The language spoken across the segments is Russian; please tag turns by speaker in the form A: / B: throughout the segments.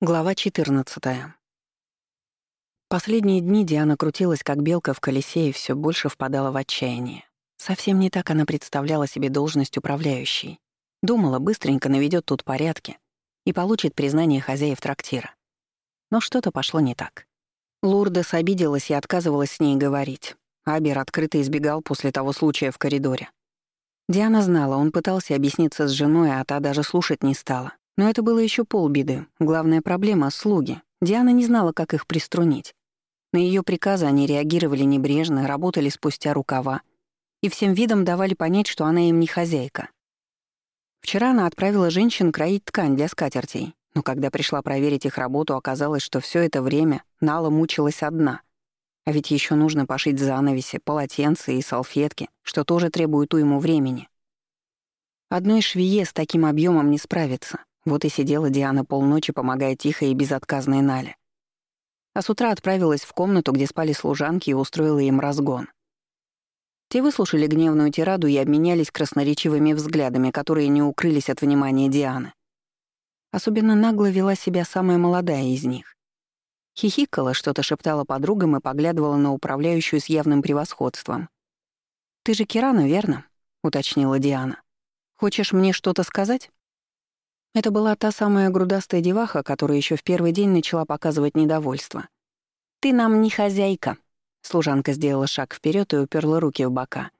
A: Глава 14. Последние дни Диана крутилась, как белка в колесе, и все больше впадала в отчаяние. Совсем не так она представляла себе должность управляющей. Думала, быстренько наведет тут порядки и получит признание хозяев трактира. Но что-то пошло не так. Лурдес обиделась и отказывалась с ней говорить. Абер открыто избегал после того случая в коридоре. Диана знала, он пытался объясниться с женой, а та даже слушать не стала. Но это было еще полбеды. Главная проблема — слуги. Диана не знала, как их приструнить. На ее приказы они реагировали небрежно, работали спустя рукава и всем видом давали понять, что она им не хозяйка. Вчера она отправила женщин кроить ткань для скатертей, но когда пришла проверить их работу, оказалось, что все это время Нала мучилась одна. А ведь еще нужно пошить занавеси, полотенца и салфетки, что тоже требует уйму времени. Одной швее с таким объемом не справиться. Вот и сидела Диана полночи, помогая тихо и безотказной Нале. А с утра отправилась в комнату, где спали служанки, и устроила им разгон. Те выслушали гневную тираду и обменялись красноречивыми взглядами, которые не укрылись от внимания Дианы. Особенно нагло вела себя самая молодая из них. Хихикала, что-то шептала подругам и поглядывала на управляющую с явным превосходством. «Ты же Кирана, верно?» — уточнила Диана. «Хочешь мне что-то сказать?» Это была та самая грудастая деваха, которая еще в первый день начала показывать недовольство. «Ты нам не хозяйка», — служанка сделала шаг вперед и уперла руки в бока.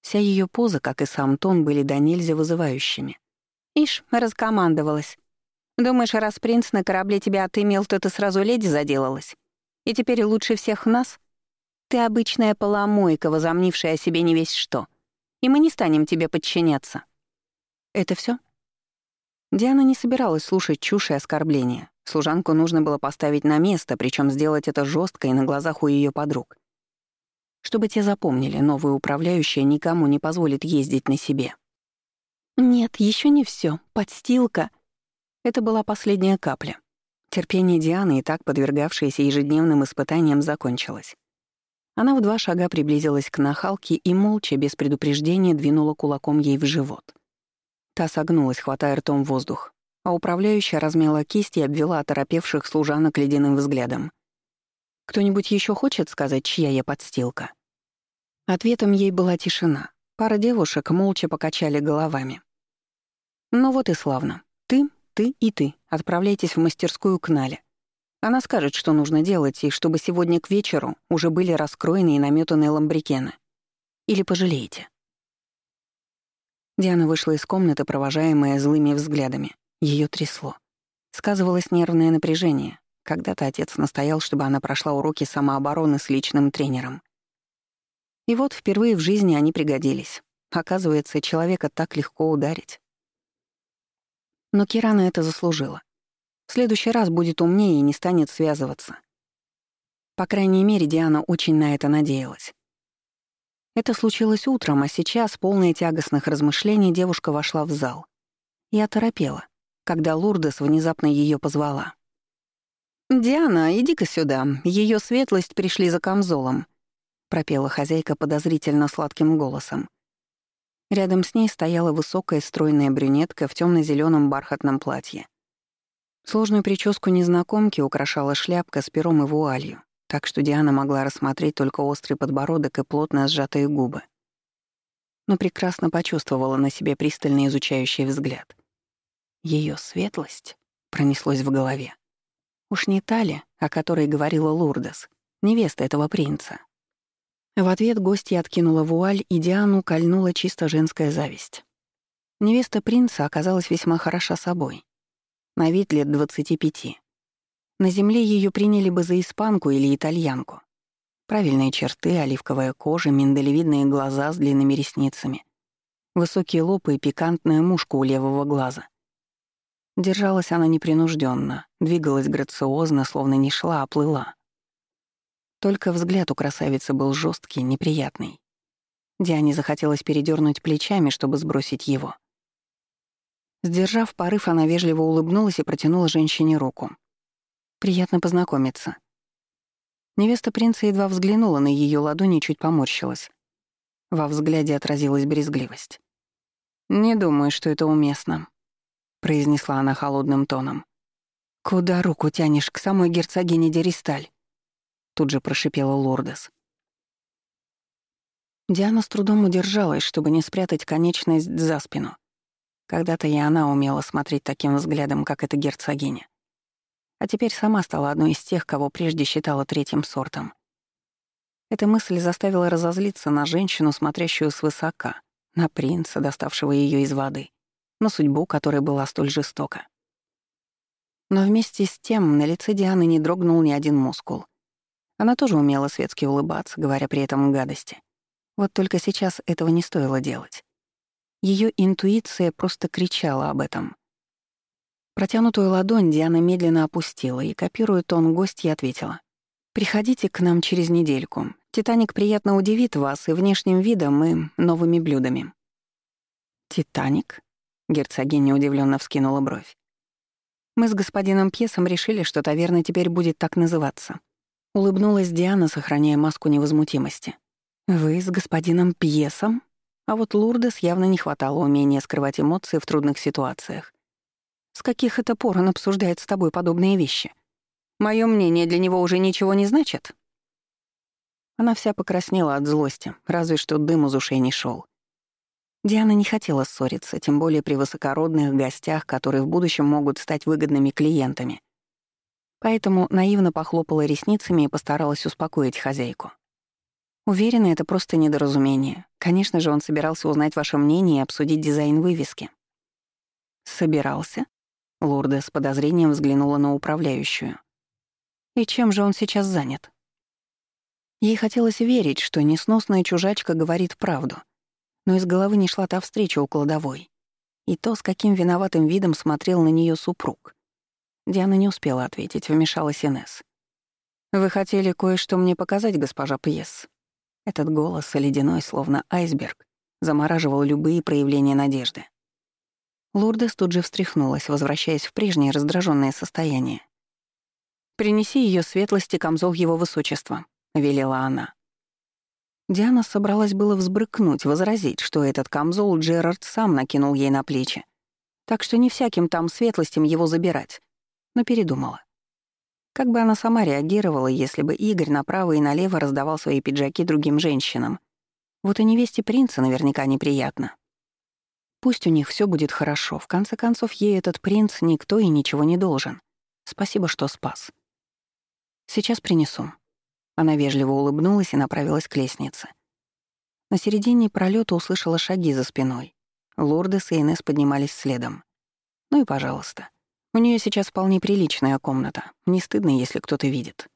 A: Вся ее поза, как и сам тон, были до нельзя вызывающими. «Ишь, раскомандовалась. Думаешь, раз принц на корабле тебя отымел, то ты сразу леди заделалась? И теперь лучше всех нас? Ты обычная поломойка, возомнившая о себе не весь что. И мы не станем тебе подчиняться». «Это все? Диана не собиралась слушать чушь и оскорбления. Служанку нужно было поставить на место, причем сделать это жестко и на глазах у ее подруг. Чтобы те запомнили, новая управляющая никому не позволит ездить на себе. «Нет, еще не все. Подстилка». Это была последняя капля. Терпение Дианы, и так подвергавшееся ежедневным испытаниям, закончилось. Она в два шага приблизилась к нахалке и молча, без предупреждения, двинула кулаком ей в живот. Та согнулась, хватая ртом воздух, а управляющая размяла кисть и обвела оторопевших служанок ледяным взглядом. «Кто-нибудь еще хочет сказать, чья я подстилка?» Ответом ей была тишина. Пара девушек молча покачали головами. «Ну вот и славно. Ты, ты и ты отправляйтесь в мастерскую к Нале. Она скажет, что нужно делать, и чтобы сегодня к вечеру уже были раскроены и наметаны ламбрикены. Или пожалеете?» Диана вышла из комнаты, провожаемая злыми взглядами. Ее трясло. Сказывалось нервное напряжение. Когда-то отец настоял, чтобы она прошла уроки самообороны с личным тренером. И вот впервые в жизни они пригодились. Оказывается, человека так легко ударить. Но Кирана это заслужила. В следующий раз будет умнее и не станет связываться. По крайней мере, Диана очень на это надеялась. Это случилось утром, а сейчас, полная тягостных размышлений, девушка вошла в зал. И оторопела, когда Лурдес внезапно ее позвала. «Диана, иди-ка сюда, ее светлость пришли за камзолом», — пропела хозяйка подозрительно сладким голосом. Рядом с ней стояла высокая стройная брюнетка в темно зеленом бархатном платье. Сложную прическу незнакомки украшала шляпка с пером и вуалью так что Диана могла рассмотреть только острый подбородок и плотно сжатые губы. Но прекрасно почувствовала на себе пристальный изучающий взгляд. Ее светлость пронеслось в голове. Уж не та ли, о которой говорила Лурдес, невеста этого принца. В ответ гостья откинула вуаль, и Диану кольнула чисто женская зависть. Невеста принца оказалась весьма хороша собой. На вид лет двадцати пяти. На земле ее приняли бы за испанку или итальянку. Правильные черты, оливковая кожа, миндалевидные глаза с длинными ресницами, высокие лоб и пикантная мушка у левого глаза. Держалась она непринужденно, двигалась грациозно, словно не шла, а плыла. Только взгляд у красавицы был жесткий, неприятный. Диане захотелось передернуть плечами, чтобы сбросить его. Сдержав порыв, она вежливо улыбнулась и протянула женщине руку. Приятно познакомиться». Невеста принца едва взглянула на ее ладони и чуть поморщилась. Во взгляде отразилась брезгливость. «Не думаю, что это уместно», — произнесла она холодным тоном. «Куда руку тянешь? К самой герцогине Деристаль?» Тут же прошипела Лордес. Диана с трудом удержалась, чтобы не спрятать конечность за спину. Когда-то и она умела смотреть таким взглядом, как эта герцогиня. А теперь сама стала одной из тех, кого прежде считала третьим сортом. Эта мысль заставила разозлиться на женщину, смотрящую свысока, на принца, доставшего ее из воды, на судьбу, которая была столь жестока. Но вместе с тем на лице Дианы не дрогнул ни один мускул. Она тоже умела светски улыбаться, говоря при этом гадости. Вот только сейчас этого не стоило делать. Ее интуиция просто кричала об этом. Протянутую ладонь Диана медленно опустила и, копируя тон гостья, ответила. «Приходите к нам через недельку. Титаник приятно удивит вас и внешним видом, и новыми блюдами». «Титаник?» — герцогиня удивленно вскинула бровь. «Мы с господином Пьесом решили, что таверна теперь будет так называться». Улыбнулась Диана, сохраняя маску невозмутимости. «Вы с господином Пьесом?» А вот Лурдес явно не хватало умения скрывать эмоции в трудных ситуациях. «С каких это пор он обсуждает с тобой подобные вещи? Моё мнение для него уже ничего не значит?» Она вся покраснела от злости, разве что дым из ушей не шел. Диана не хотела ссориться, тем более при высокородных гостях, которые в будущем могут стать выгодными клиентами. Поэтому наивно похлопала ресницами и постаралась успокоить хозяйку. Уверена, это просто недоразумение. Конечно же, он собирался узнать ваше мнение и обсудить дизайн вывески. Собирался? Лурда с подозрением взглянула на управляющую. И чем же он сейчас занят? Ей хотелось верить, что несносная чужачка говорит правду, но из головы не шла та встреча у кладовой. И то, с каким виноватым видом смотрел на нее супруг. Диана не успела ответить, вмешалась Инесс. «Вы хотели кое-что мне показать, госпожа Пьес?» Этот голос, ледяной, словно айсберг, замораживал любые проявления надежды. Лурдес тут же встряхнулась, возвращаясь в прежнее раздраженное состояние. «Принеси ее светлости камзол его высочества», — велела она. Диана собралась было взбрыкнуть, возразить, что этот камзол Джерард сам накинул ей на плечи, так что не всяким там светлостям его забирать, но передумала. Как бы она сама реагировала, если бы Игорь направо и налево раздавал свои пиджаки другим женщинам? Вот и невесте принца наверняка неприятно. Пусть у них все будет хорошо. В конце концов, ей этот принц никто и ничего не должен. Спасибо, что спас. Сейчас принесу. Она вежливо улыбнулась и направилась к лестнице. На середине пролета услышала шаги за спиной. Лордес и Инесс поднимались следом. Ну и пожалуйста. У нее сейчас вполне приличная комната. Не стыдно, если кто-то видит.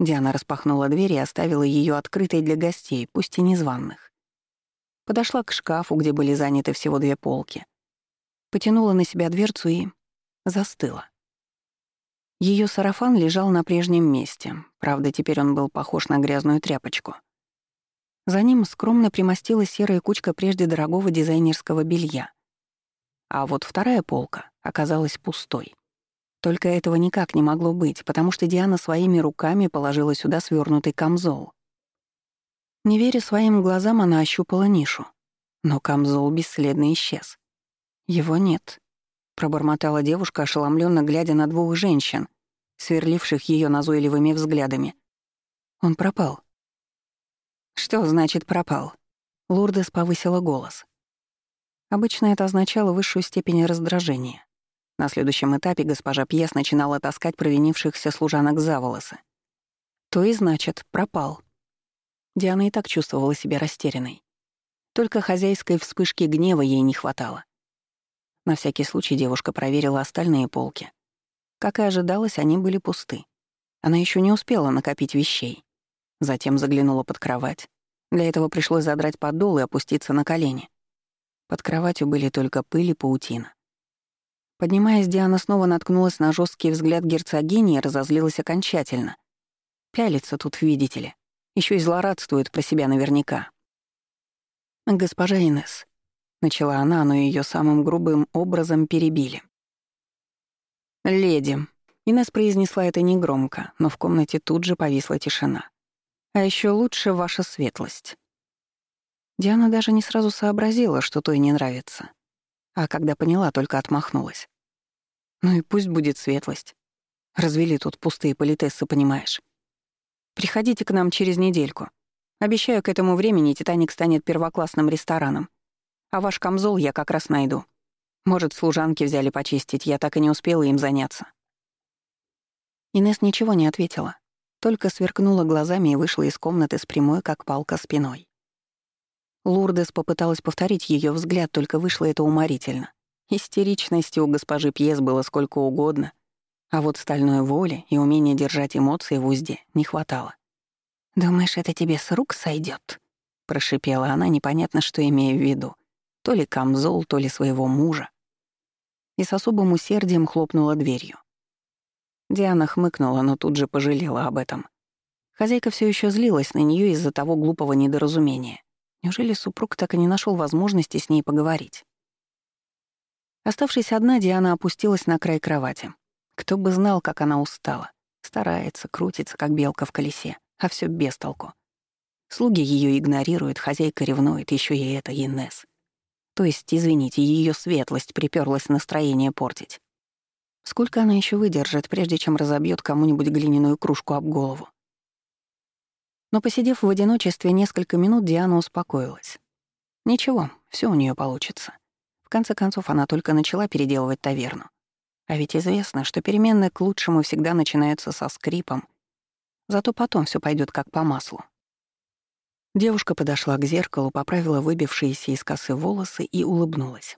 A: Диана распахнула дверь и оставила ее открытой для гостей, пусть и незваных. Подошла к шкафу, где были заняты всего две полки. Потянула на себя дверцу и... застыла. Ее сарафан лежал на прежнем месте, правда, теперь он был похож на грязную тряпочку. За ним скромно примостилась серая кучка прежде дорогого дизайнерского белья. А вот вторая полка оказалась пустой. Только этого никак не могло быть, потому что Диана своими руками положила сюда свернутый камзол. Не веря своим глазам, она ощупала нишу. Но камзол бесследно исчез. Его нет. Пробормотала девушка, ошеломленно глядя на двух женщин, сверливших ее назойливыми взглядами. Он пропал. «Что значит пропал?» Лурдес повысила голос. Обычно это означало высшую степень раздражения. На следующем этапе госпожа Пьес начинала таскать провинившихся служанок за волосы. То и значит, пропал. Диана и так чувствовала себя растерянной. Только хозяйской вспышки гнева ей не хватало. На всякий случай девушка проверила остальные полки. Как и ожидалось, они были пусты. Она еще не успела накопить вещей. Затем заглянула под кровать. Для этого пришлось задрать подол и опуститься на колени. Под кроватью были только пыль и паутина. Поднимаясь, Диана снова наткнулась на жесткий взгляд герцогини и разозлилась окончательно. Пялится тут, видите ли. Еще и злорадствует про себя наверняка. «Госпожа Инес, начала она, но ее самым грубым образом перебили. «Леди», — Инес произнесла это негромко, но в комнате тут же повисла тишина. «А еще лучше ваша светлость». Диана даже не сразу сообразила, что той не нравится. А когда поняла, только отмахнулась. Ну и пусть будет светлость. Развели тут пустые политессы, понимаешь. Приходите к нам через недельку. Обещаю, к этому времени «Титаник» станет первоклассным рестораном. А ваш камзол я как раз найду. Может, служанки взяли почистить, я так и не успела им заняться». Инес ничего не ответила, только сверкнула глазами и вышла из комнаты с прямой, как палка, спиной. Лурдес попыталась повторить ее взгляд, только вышло это уморительно. Истеричности у госпожи Пьес было сколько угодно, а вот стальной воли и умения держать эмоции в узде не хватало. «Думаешь, это тебе с рук сойдет? прошипела она, непонятно, что имея в виду. То ли камзол, то ли своего мужа. И с особым усердием хлопнула дверью. Диана хмыкнула, но тут же пожалела об этом. Хозяйка все еще злилась на нее из-за того глупого недоразумения. Неужели супруг так и не нашел возможности с ней поговорить? Оставшись одна, Диана опустилась на край кровати. Кто бы знал, как она устала. Старается, крутится, как белка в колесе, а все без толку. Слуги ее игнорируют, хозяйка ревнует, еще и это Инес. То есть, извините, ее светлость приперлась настроение портить. Сколько она еще выдержит, прежде чем разобьет кому-нибудь глиняную кружку об голову? Но посидев в одиночестве несколько минут, Диана успокоилась. Ничего, все у нее получится. В конце концов, она только начала переделывать таверну. А ведь известно, что перемены к лучшему всегда начинаются со скрипом. Зато потом все пойдет как по маслу. Девушка подошла к зеркалу, поправила выбившиеся из косы волосы и улыбнулась.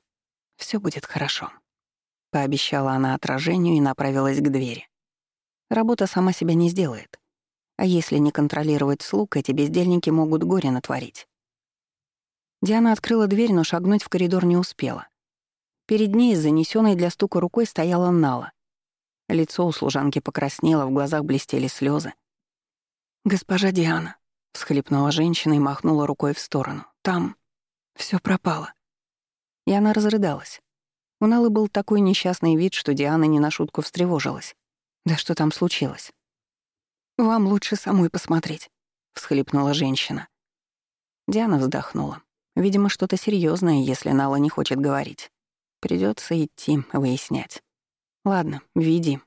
A: Все будет хорошо», — пообещала она отражению и направилась к двери. Работа сама себя не сделает. А если не контролировать слуг, эти бездельники могут горе натворить. Диана открыла дверь, но шагнуть в коридор не успела. Перед ней, занесенной для стука рукой, стояла Нала. Лицо у служанки покраснело, в глазах блестели слезы. «Госпожа Диана», — всхлипнула женщина и махнула рукой в сторону. «Там все пропало». И она разрыдалась. У Налы был такой несчастный вид, что Диана не на шутку встревожилась. Да что там случилось? «Вам лучше самой посмотреть», — всхлипнула женщина. Диана вздохнула. Видимо, что-то серьезное, если Нала не хочет говорить. Придется идти выяснять. Ладно, веди.